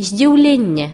издивление